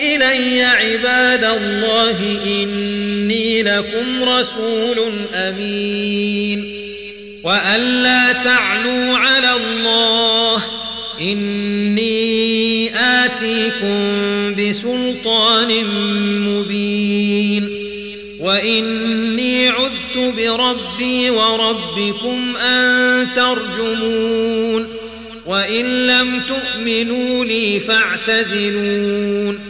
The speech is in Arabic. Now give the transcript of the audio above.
إلي عباد الله إني لكم رسول أمين وأن لا تعلوا على الله إني آتيكم بسلطان مبين وإني عدت بربي وربكم أن ترجمون وإن لم تؤمنوا لي فاعتزلون